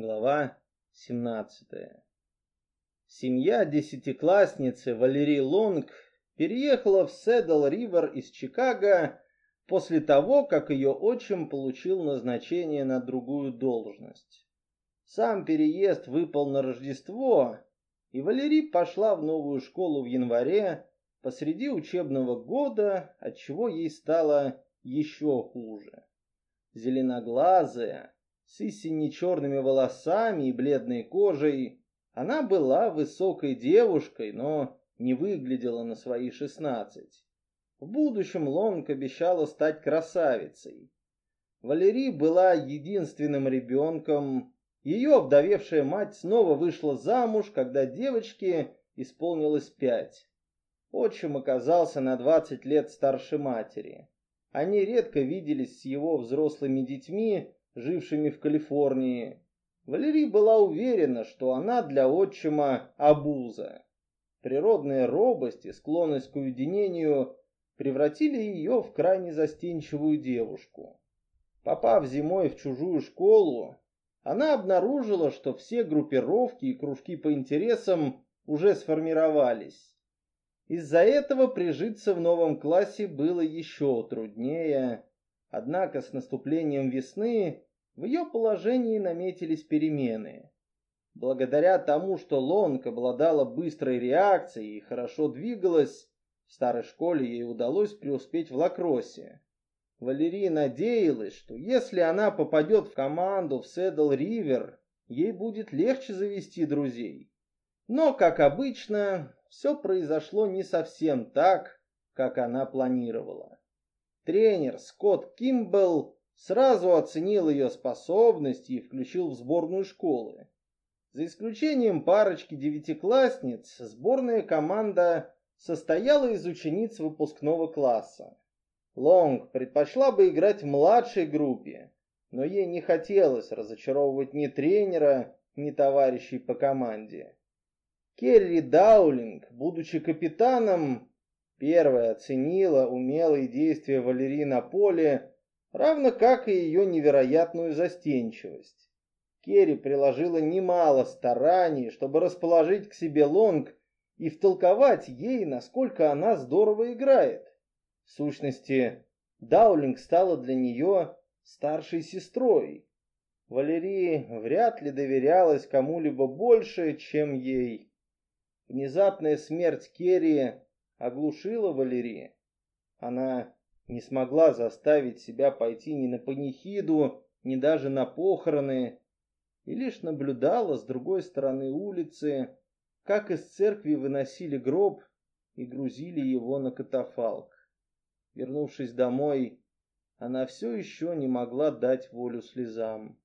Глава 17. Семья десятиклассницы Валерии Лонг переехала в Седл-Ривер из Чикаго после того, как ее отчим получил назначение на другую должность. Сам переезд выпал на Рождество, и Валерий пошла в новую школу в январе посреди учебного года, отчего ей стало еще хуже. Зеленоглазая, с истинно черными волосами и бледной кожей. Она была высокой девушкой, но не выглядела на свои шестнадцать. В будущем Лонг обещала стать красавицей. Валерий была единственным ребенком. Ее обдавевшая мать снова вышла замуж, когда девочке исполнилось пять. Отчим оказался на двадцать лет старше матери. Они редко виделись с его взрослыми детьми, жившими в Калифорнии. Валерий была уверена, что она для отчима обуза. Природная робость и склонность к уединению превратили ее в крайне застенчивую девушку. Попав зимой в чужую школу, она обнаружила, что все группировки и кружки по интересам уже сформировались. Из-за этого прижиться в новом классе было еще труднее, однако с наступлением весны в ее положении наметились перемены. Благодаря тому, что Лонг обладала быстрой реакцией и хорошо двигалась, в старой школе ей удалось преуспеть в лакроссе. Валерия надеялась, что если она попадет в команду в Седл Ривер, ей будет легче завести друзей. Но, как обычно, все произошло не совсем так, как она планировала. Тренер Скотт Кимбелл сразу оценил ее способности и включил в сборную школы. За исключением парочки девятиклассниц, сборная команда состояла из учениц выпускного класса. Лонг предпочла бы играть в младшей группе, но ей не хотелось разочаровывать ни тренера, ни товарищей по команде. Керри Даулинг, будучи капитаном, первая оценила умелые действия Валерии на поле равно как и ее невероятную застенчивость. Керри приложила немало стараний, чтобы расположить к себе Лонг и втолковать ей, насколько она здорово играет. В сущности, Даулинг стала для нее старшей сестрой. Валерии вряд ли доверялась кому-либо больше, чем ей. Внезапная смерть Керри оглушила Валерии. Она не смогла заставить себя пойти ни на панихиду, ни даже на похороны, и лишь наблюдала с другой стороны улицы, как из церкви выносили гроб и грузили его на катафалк. Вернувшись домой, она все еще не могла дать волю слезам.